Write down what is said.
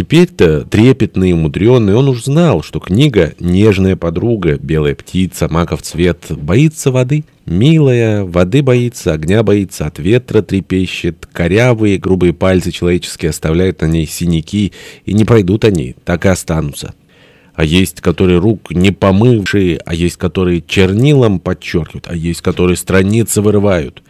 Теперь-то, трепетный и умудренный, он уж знал, что книга «Нежная подруга», «Белая птица», «Маков цвет» боится воды. Милая, воды боится, огня боится, от ветра трепещет, корявые грубые пальцы человеческие оставляют на ней синяки, и не пройдут они, так и останутся. А есть, которые рук не помывшие, а есть, которые чернилом подчеркивают, а есть, которые страницы вырывают.